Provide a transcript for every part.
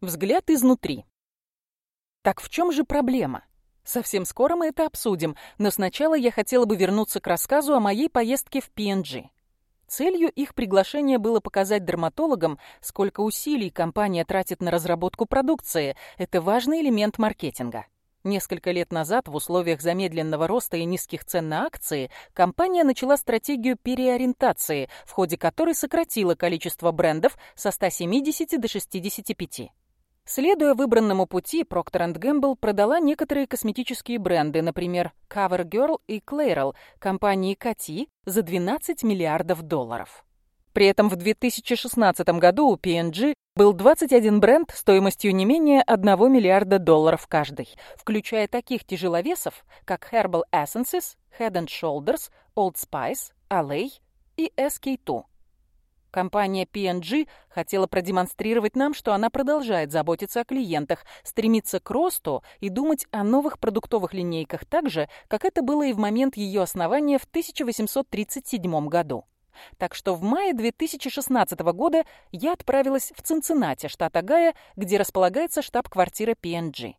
Взгляд изнутри. Так в чем же проблема? Совсем скоро мы это обсудим, но сначала я хотела бы вернуться к рассказу о моей поездке в PNG. Целью их приглашения было показать дерматологам, сколько усилий компания тратит на разработку продукции. Это важный элемент маркетинга. Несколько лет назад в условиях замедленного роста и низких цен на акции компания начала стратегию переориентации, в ходе которой сократила количество брендов со 170 до 65. Следуя выбранному пути, Procter Gamble продала некоторые косметические бренды, например, CoverGirl и Clairol, компании Кати, за 12 миллиардов долларов. При этом в 2016 году у P&G был 21 бренд стоимостью не менее 1 миллиарда долларов каждый, включая таких тяжеловесов, как Herbal Essences, Head Shoulders, Old Spice, Allay и SK2. Компания P&G хотела продемонстрировать нам, что она продолжает заботиться о клиентах, стремиться к росту и думать о новых продуктовых линейках так же, как это было и в момент ее основания в 1837 году. Так что в мае 2016 года я отправилась в Цинциннати, штат Огайо, где располагается штаб-квартира P&G.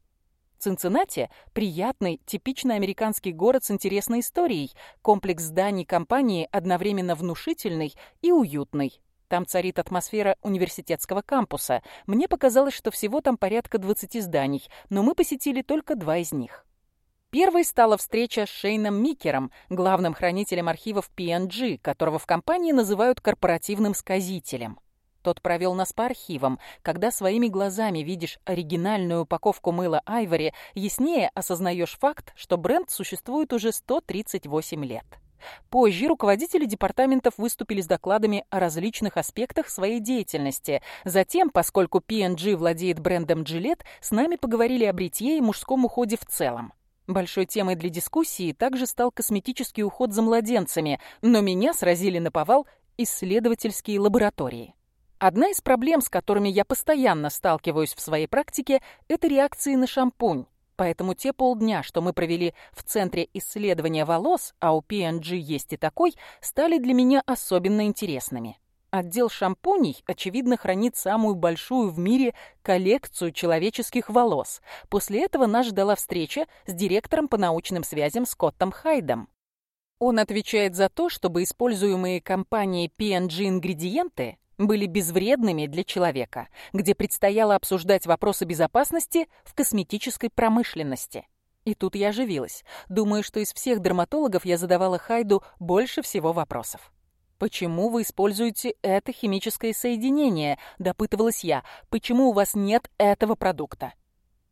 Цинциннати – приятный, типичный американский город с интересной историей, комплекс зданий компании одновременно внушительный и уютный. Там царит атмосфера университетского кампуса. Мне показалось, что всего там порядка 20 зданий, но мы посетили только два из них. Первой стала встреча с Шейном Микером, главным хранителем архивов PNG, которого в компании называют корпоративным сказителем. Тот провел нас по архивам. Когда своими глазами видишь оригинальную упаковку мыла Айвори, яснее осознаешь факт, что бренд существует уже 138 лет. Позже руководители департаментов выступили с докладами о различных аспектах своей деятельности. Затем, поскольку P&G владеет брендом Gillette, с нами поговорили о бритье и мужском уходе в целом. Большой темой для дискуссии также стал косметический уход за младенцами, но меня сразили на повал исследовательские лаборатории. Одна из проблем, с которыми я постоянно сталкиваюсь в своей практике, это реакции на шампунь. Поэтому те полдня, что мы провели в Центре исследования волос, а у P&G есть и такой, стали для меня особенно интересными. Отдел шампуней, очевидно, хранит самую большую в мире коллекцию человеческих волос. После этого нас ждала встреча с директором по научным связям Скоттом Хайдом. Он отвечает за то, чтобы используемые компанией P&G ингредиенты были безвредными для человека, где предстояло обсуждать вопросы безопасности в косметической промышленности. И тут я оживилась. Думаю, что из всех дерматологов я задавала Хайду больше всего вопросов. «Почему вы используете это химическое соединение?» – допытывалась я. «Почему у вас нет этого продукта?»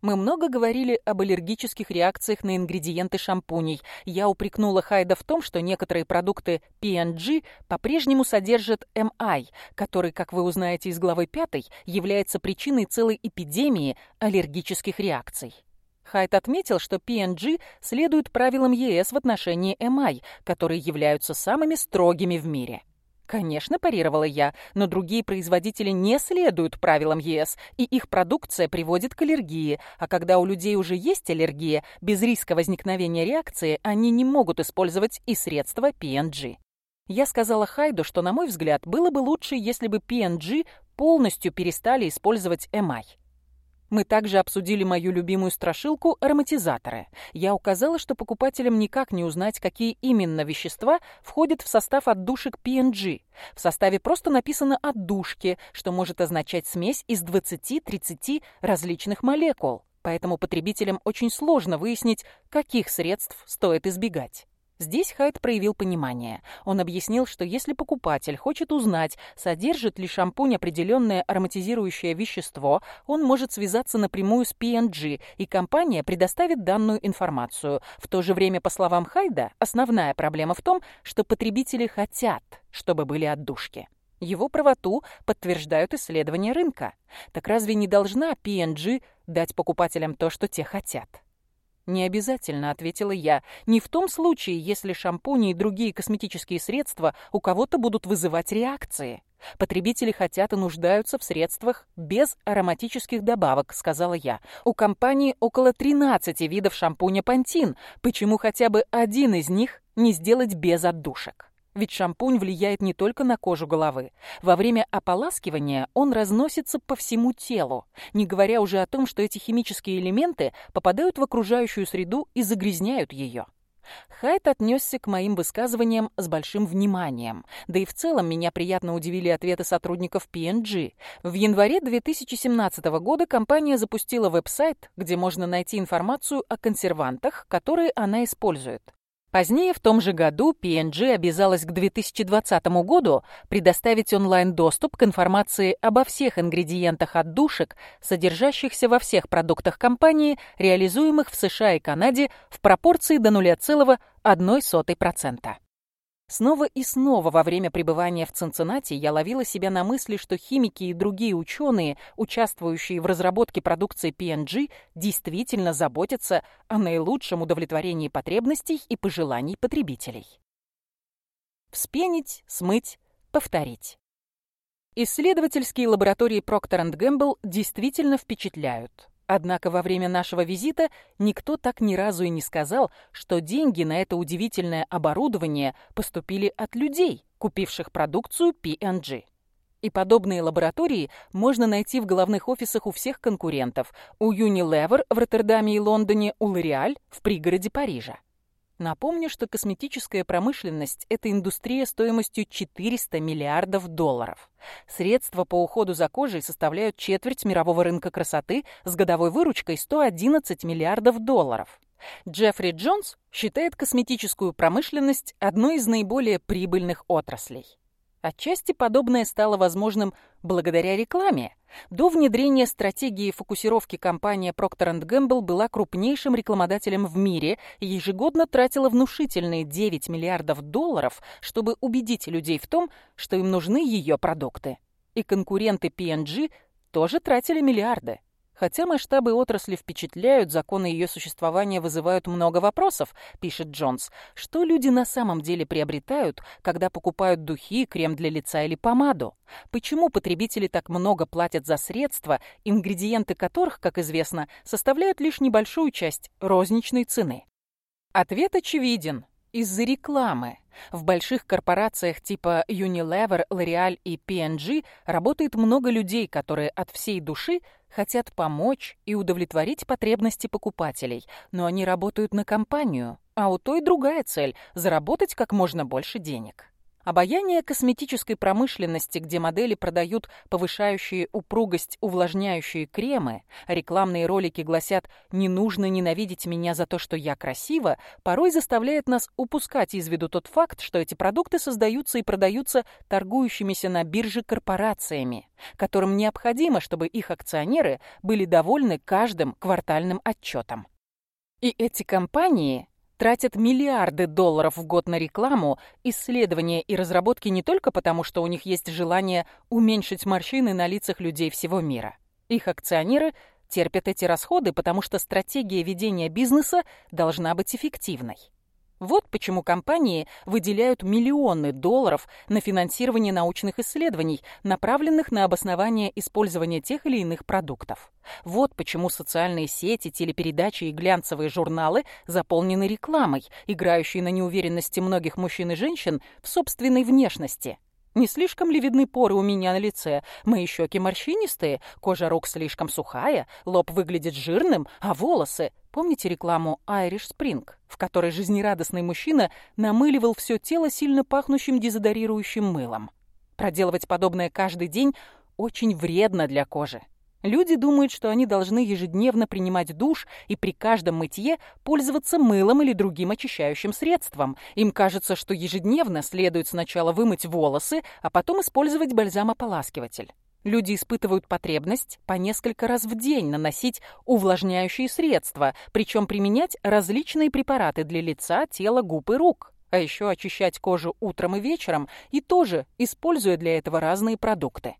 Мы много говорили об аллергических реакциях на ингредиенты шампуней. Я упрекнула Хайда в том, что некоторые продукты PNG по-прежнему содержат MI, который, как вы узнаете из главы 5, является причиной целой эпидемии аллергических реакций. Хайт отметил, что PNG следует правилам ЕС в отношении MI, которые являются самыми строгими в мире. Конечно, парировала я, но другие производители не следуют правилам ЕС, и их продукция приводит к аллергии, а когда у людей уже есть аллергия, без риска возникновения реакции они не могут использовать и средства PNG. Я сказала Хайду, что, на мой взгляд, было бы лучше, если бы PNG полностью перестали использовать эмай. Мы также обсудили мою любимую страшилку «Ароматизаторы». Я указала, что покупателям никак не узнать, какие именно вещества входят в состав отдушек PNG. В составе просто написано «отдушки», что может означать смесь из 20-30 различных молекул. Поэтому потребителям очень сложно выяснить, каких средств стоит избегать. Здесь Хайт проявил понимание. Он объяснил, что если покупатель хочет узнать, содержит ли шампунь определенное ароматизирующее вещество, он может связаться напрямую с P&G, и компания предоставит данную информацию. В то же время, по словам Хайда, основная проблема в том, что потребители хотят, чтобы были отдушки. Его правоту подтверждают исследования рынка. Так разве не должна P&G дать покупателям то, что те хотят? «Не обязательно», — ответила я. «Не в том случае, если шампуни и другие косметические средства у кого-то будут вызывать реакции. Потребители хотят и нуждаются в средствах без ароматических добавок», — сказала я. «У компании около 13 видов шампуня «Пантин». Почему хотя бы один из них не сделать без отдушек?» Ведь шампунь влияет не только на кожу головы. Во время ополаскивания он разносится по всему телу, не говоря уже о том, что эти химические элементы попадают в окружающую среду и загрязняют ее. Хайт отнесся к моим высказываниям с большим вниманием. Да и в целом меня приятно удивили ответы сотрудников PNG. В январе 2017 года компания запустила веб-сайт, где можно найти информацию о консервантах, которые она использует. Позднее, в том же году, PNG обязалась к 2020 году предоставить онлайн-доступ к информации обо всех ингредиентах отдушек, содержащихся во всех продуктах компании, реализуемых в США и Канаде в пропорции до 0,01%. Снова и снова во время пребывания в Цинциннати я ловила себя на мысли, что химики и другие ученые, участвующие в разработке продукции PNG, действительно заботятся о наилучшем удовлетворении потребностей и пожеланий потребителей. Вспенить, смыть, повторить. Исследовательские лаборатории Procter Gamble действительно впечатляют. Однако во время нашего визита никто так ни разу и не сказал, что деньги на это удивительное оборудование поступили от людей, купивших продукцию P&G. И подобные лаборатории можно найти в головных офисах у всех конкурентов. У Unilever в Роттердаме и Лондоне, у L'Oréal в пригороде Парижа. Напомню, что косметическая промышленность – это индустрия стоимостью 400 миллиардов долларов. Средства по уходу за кожей составляют четверть мирового рынка красоты с годовой выручкой 111 миллиардов долларов. Джеффри Джонс считает косметическую промышленность одной из наиболее прибыльных отраслей. Отчасти подобное стало возможным благодаря рекламе. До внедрения стратегии фокусировки компания Procter Gamble была крупнейшим рекламодателем в мире и ежегодно тратила внушительные 9 миллиардов долларов, чтобы убедить людей в том, что им нужны ее продукты. И конкуренты P&G тоже тратили миллиарды. Хотя масштабы отрасли впечатляют, законы ее существования вызывают много вопросов, пишет Джонс. Что люди на самом деле приобретают, когда покупают духи, крем для лица или помаду? Почему потребители так много платят за средства, ингредиенты которых, как известно, составляют лишь небольшую часть розничной цены? Ответ очевиден из-за рекламы. В больших корпорациях типа Unilever, L'Oreal и P&G работает много людей, которые от всей души хотят помочь и удовлетворить потребности покупателей, но они работают на компанию, а у той другая цель – заработать как можно больше денег. Обаяние косметической промышленности, где модели продают повышающие упругость увлажняющие кремы, рекламные ролики гласят «не нужно ненавидеть меня за то, что я красива», порой заставляет нас упускать из виду тот факт, что эти продукты создаются и продаются торгующимися на бирже корпорациями, которым необходимо, чтобы их акционеры были довольны каждым квартальным отчетом. И эти компании тратят миллиарды долларов в год на рекламу, исследования и разработки не только потому, что у них есть желание уменьшить морщины на лицах людей всего мира. Их акционеры терпят эти расходы, потому что стратегия ведения бизнеса должна быть эффективной. Вот почему компании выделяют миллионы долларов на финансирование научных исследований, направленных на обоснование использования тех или иных продуктов. Вот почему социальные сети, телепередачи и глянцевые журналы заполнены рекламой, играющей на неуверенности многих мужчин и женщин в собственной внешности. Не слишком ли видны поры у меня на лице? Мои щеки морщинистые, кожа рук слишком сухая, лоб выглядит жирным, а волосы... Помните рекламу Irish Spring, в которой жизнерадостный мужчина намыливал все тело сильно пахнущим дезодорирующим мылом? Проделывать подобное каждый день очень вредно для кожи. Люди думают, что они должны ежедневно принимать душ и при каждом мытье пользоваться мылом или другим очищающим средством. Им кажется, что ежедневно следует сначала вымыть волосы, а потом использовать бальзам-ополаскиватель. Люди испытывают потребность по несколько раз в день наносить увлажняющие средства, причем применять различные препараты для лица, тела, губ и рук. А еще очищать кожу утром и вечером и тоже используя для этого разные продукты.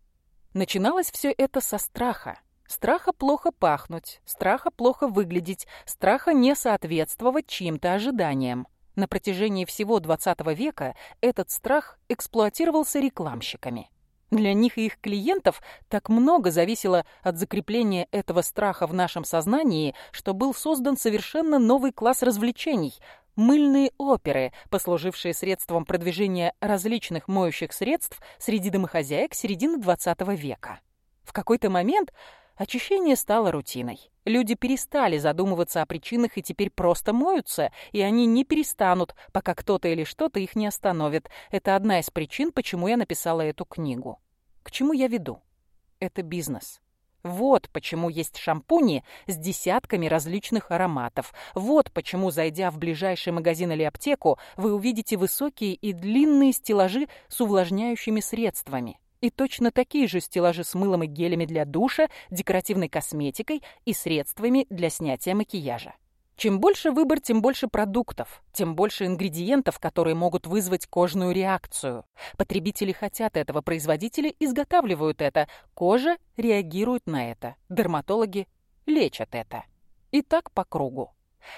Начиналось все это со страха. Страха плохо пахнуть, страха плохо выглядеть, страха не соответствовать чьим-то ожиданиям. На протяжении всего XX века этот страх эксплуатировался рекламщиками. Для них и их клиентов так много зависело от закрепления этого страха в нашем сознании, что был создан совершенно новый класс развлечений – мыльные оперы, послужившие средством продвижения различных моющих средств среди домохозяек середины XX века. В какой-то момент очищение стало рутиной. Люди перестали задумываться о причинах и теперь просто моются, и они не перестанут, пока кто-то или что-то их не остановит. Это одна из причин, почему я написала эту книгу. К чему я веду? Это бизнес. Вот почему есть шампуни с десятками различных ароматов. Вот почему, зайдя в ближайший магазин или аптеку, вы увидите высокие и длинные стеллажи с увлажняющими средствами. И точно такие же стеллажи с мылом и гелями для душа, декоративной косметикой и средствами для снятия макияжа. Чем больше выбор, тем больше продуктов, тем больше ингредиентов, которые могут вызвать кожную реакцию. Потребители хотят этого, производители изготавливают это, кожа реагирует на это, дерматологи лечат это. И так по кругу.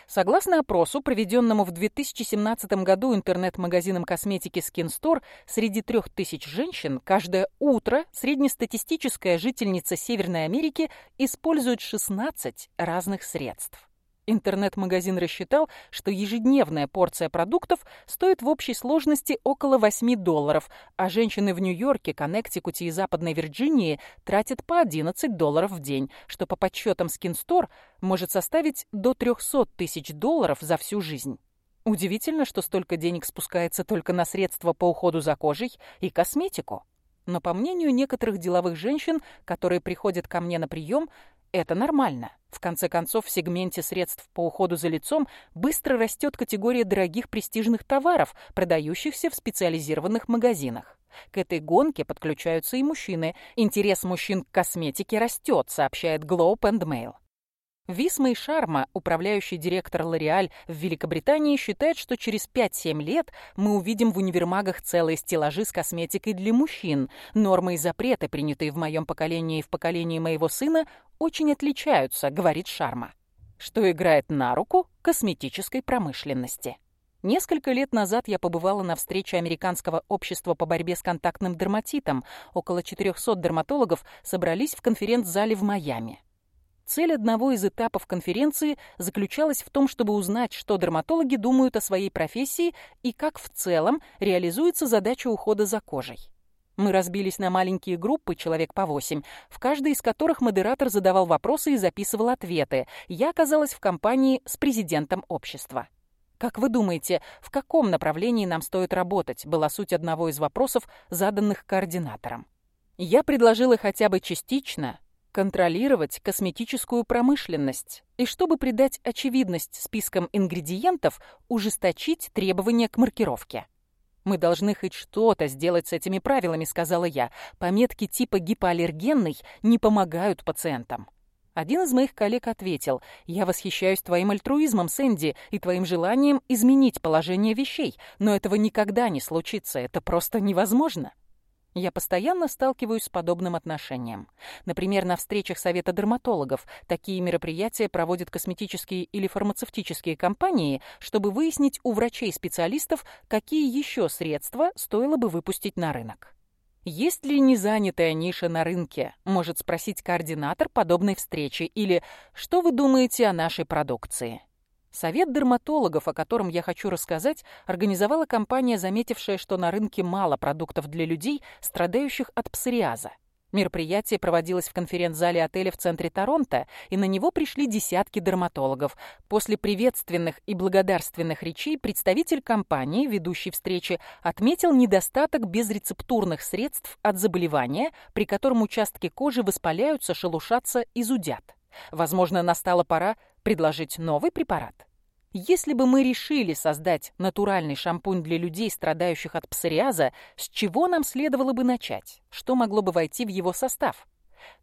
Согласно опросу, проведенному в 2017 году интернет-магазином косметики Skin Store, среди 3000 женщин каждое утро среднестатистическая жительница Северной Америки использует 16 разных средств. Интернет-магазин рассчитал, что ежедневная порция продуктов стоит в общей сложности около 8 долларов, а женщины в Нью-Йорке, Коннектикуте и Западной Вирджинии тратят по 11 долларов в день, что по подсчетам SkinStore может составить до 300 тысяч долларов за всю жизнь. Удивительно, что столько денег спускается только на средства по уходу за кожей и косметику. Но по мнению некоторых деловых женщин, которые приходят ко мне на прием, это нормально. В конце концов, в сегменте средств по уходу за лицом быстро растет категория дорогих престижных товаров, продающихся в специализированных магазинах. К этой гонке подключаются и мужчины. Интерес мужчин к косметике растет, сообщает Globe and Mail. Висма и Шарма, управляющий директор Лореаль в Великобритании, считает, что через 5-7 лет мы увидим в универмагах целые стеллажи с косметикой для мужчин. Нормы и запреты, принятые в моем поколении и в поколении моего сына, очень отличаются, говорит Шарма. Что играет на руку косметической промышленности. Несколько лет назад я побывала на встрече Американского общества по борьбе с контактным дерматитом. Около 400 дерматологов собрались в конференц-зале в Майами. Цель одного из этапов конференции заключалась в том, чтобы узнать, что дерматологи думают о своей профессии и как в целом реализуется задача ухода за кожей. Мы разбились на маленькие группы, человек по восемь, в каждой из которых модератор задавал вопросы и записывал ответы. Я оказалась в компании с президентом общества. «Как вы думаете, в каком направлении нам стоит работать?» была суть одного из вопросов, заданных координатором. Я предложила хотя бы частично контролировать косметическую промышленность и, чтобы придать очевидность спискам ингредиентов, ужесточить требования к маркировке. «Мы должны хоть что-то сделать с этими правилами», — сказала я. «Пометки типа гипоаллергенный не помогают пациентам». Один из моих коллег ответил, «Я восхищаюсь твоим альтруизмом, Сэнди, и твоим желанием изменить положение вещей, но этого никогда не случится, это просто невозможно». Я постоянно сталкиваюсь с подобным отношением. Например, на встречах Совета дерматологов такие мероприятия проводят косметические или фармацевтические компании, чтобы выяснить у врачей-специалистов, какие еще средства стоило бы выпустить на рынок. Есть ли незанятая ниша на рынке? Может спросить координатор подобной встречи или «Что вы думаете о нашей продукции?» Совет дерматологов, о котором я хочу рассказать, организовала компания, заметившая, что на рынке мало продуктов для людей, страдающих от псориаза. Мероприятие проводилось в конференц-зале отеля в центре Торонто, и на него пришли десятки дерматологов. После приветственных и благодарственных речей представитель компании, ведущий встречи, отметил недостаток безрецептурных средств от заболевания, при котором участки кожи воспаляются, шелушатся и зудят. Возможно, настала пора предложить новый препарат. Если бы мы решили создать натуральный шампунь для людей, страдающих от псориаза, с чего нам следовало бы начать? Что могло бы войти в его состав?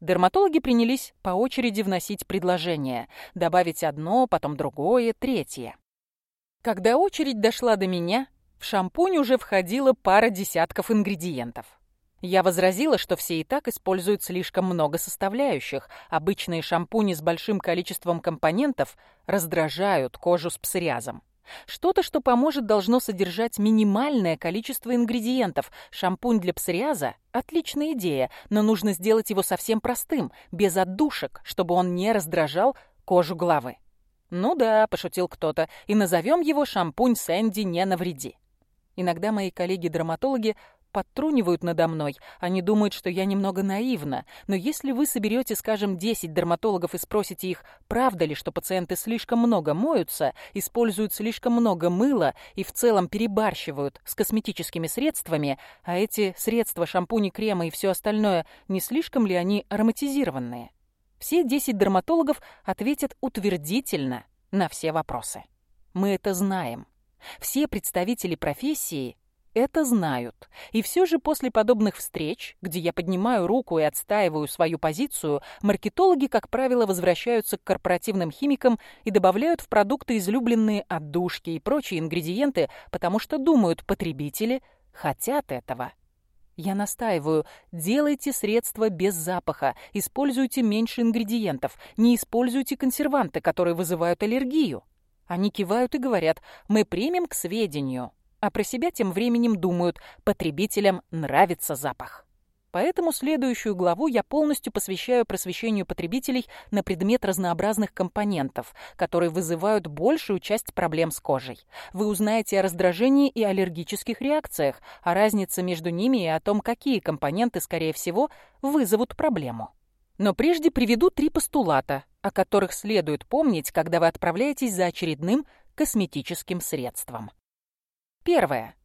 Дерматологи принялись по очереди вносить предложения, добавить одно, потом другое, третье. Когда очередь дошла до меня, в шампунь уже входила пара десятков ингредиентов. Я возразила, что все и так используют слишком много составляющих. Обычные шампуни с большим количеством компонентов раздражают кожу с псориазом. Что-то, что поможет, должно содержать минимальное количество ингредиентов. Шампунь для псориаза – отличная идея, но нужно сделать его совсем простым, без отдушек, чтобы он не раздражал кожу головы. «Ну да», – пошутил кто-то, – «и назовем его шампунь Сэнди не навреди». Иногда мои коллеги-драматологи подтрунивают надо мной. Они думают, что я немного наивна. Но если вы соберете, скажем, 10 дерматологов и спросите их, правда ли, что пациенты слишком много моются, используют слишком много мыла и в целом перебарщивают с косметическими средствами, а эти средства, шампуни, кремы и все остальное, не слишком ли они ароматизированные? Все 10 дерматологов ответят утвердительно на все вопросы. Мы это знаем. Все представители профессии это знают. И все же после подобных встреч, где я поднимаю руку и отстаиваю свою позицию, маркетологи, как правило, возвращаются к корпоративным химикам и добавляют в продукты излюбленные отдушки и прочие ингредиенты, потому что думают, потребители хотят этого. Я настаиваю, делайте средства без запаха, используйте меньше ингредиентов, не используйте консерванты, которые вызывают аллергию. Они кивают и говорят, мы примем к сведению а про себя тем временем думают, потребителям нравится запах. Поэтому следующую главу я полностью посвящаю просвещению потребителей на предмет разнообразных компонентов, которые вызывают большую часть проблем с кожей. Вы узнаете о раздражении и аллергических реакциях, а о разнице между ними и о том, какие компоненты, скорее всего, вызовут проблему. Но прежде приведу три постулата, о которых следует помнить, когда вы отправляетесь за очередным косметическим средством. Первое.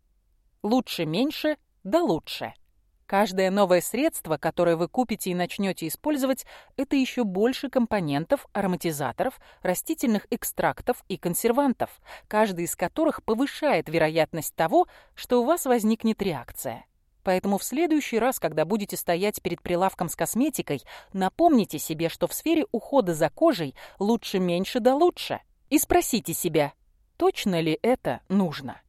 Лучше меньше, да лучше. Каждое новое средство, которое вы купите и начнете использовать, это еще больше компонентов, ароматизаторов, растительных экстрактов и консервантов, каждый из которых повышает вероятность того, что у вас возникнет реакция. Поэтому в следующий раз, когда будете стоять перед прилавком с косметикой, напомните себе, что в сфере ухода за кожей лучше меньше да лучше. И спросите себя, точно ли это нужно.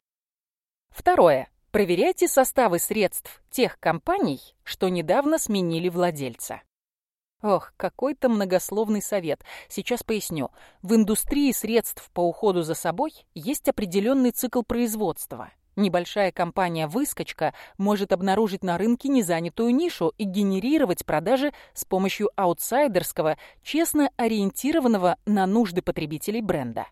Второе. Проверяйте составы средств тех компаний, что недавно сменили владельца. Ох, какой-то многословный совет. Сейчас поясню. В индустрии средств по уходу за собой есть определенный цикл производства. Небольшая компания-выскочка может обнаружить на рынке незанятую нишу и генерировать продажи с помощью аутсайдерского, честно ориентированного на нужды потребителей бренда.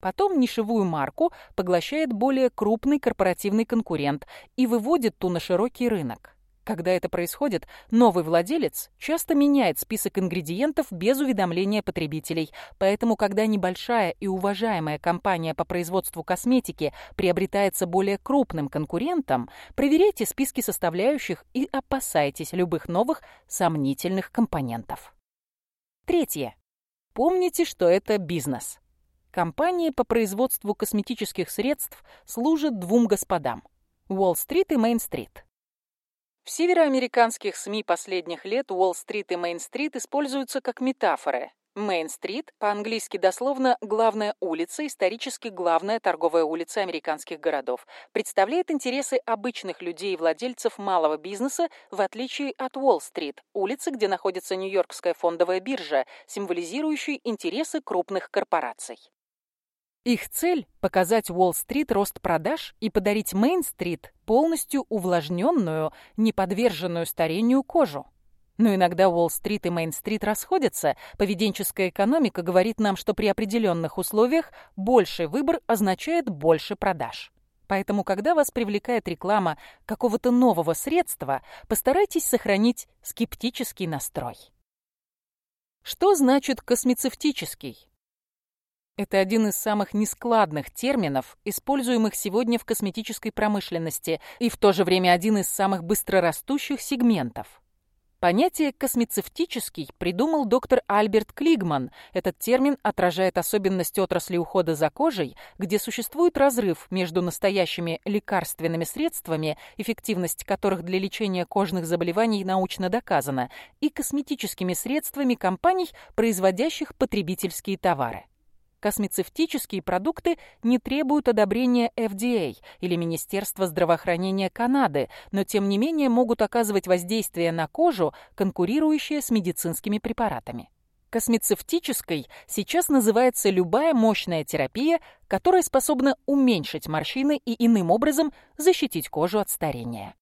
Потом нишевую марку поглощает более крупный корпоративный конкурент и выводит ту на широкий рынок. Когда это происходит, новый владелец часто меняет список ингредиентов без уведомления потребителей. Поэтому, когда небольшая и уважаемая компания по производству косметики приобретается более крупным конкурентом, проверяйте списки составляющих и опасайтесь любых новых сомнительных компонентов. Третье. Помните, что это бизнес. Компания по производству косметических средств служит двум господам – Уолл-стрит и Мейн-стрит. В североамериканских СМИ последних лет Уолл-стрит и Мейн-стрит используются как метафоры. Мейн-стрит, по-английски дословно «главная улица», исторически главная торговая улица американских городов, представляет интересы обычных людей и владельцев малого бизнеса, в отличие от Уолл-стрит, улицы, где находится Нью-Йоркская фондовая биржа, символизирующей интересы крупных корпораций. Их цель – показать Уолл-стрит рост продаж и подарить Мейн-стрит полностью увлажненную, неподверженную старению кожу. Но иногда Уолл-стрит и Мейн-стрит расходятся. Поведенческая экономика говорит нам, что при определенных условиях больший выбор означает больше продаж. Поэтому, когда вас привлекает реклама какого-то нового средства, постарайтесь сохранить скептический настрой. Что значит космецевтический? Это один из самых нескладных терминов, используемых сегодня в косметической промышленности, и в то же время один из самых быстрорастущих сегментов. Понятие «космецевтический» придумал доктор Альберт Клигман. Этот термин отражает особенность отрасли ухода за кожей, где существует разрыв между настоящими лекарственными средствами, эффективность которых для лечения кожных заболеваний научно доказана, и косметическими средствами компаний, производящих потребительские товары. Космецевтические продукты не требуют одобрения FDA или Министерства здравоохранения Канады, но тем не менее могут оказывать воздействие на кожу, конкурирующее с медицинскими препаратами. Космецевтической сейчас называется любая мощная терапия, которая способна уменьшить морщины и иным образом защитить кожу от старения.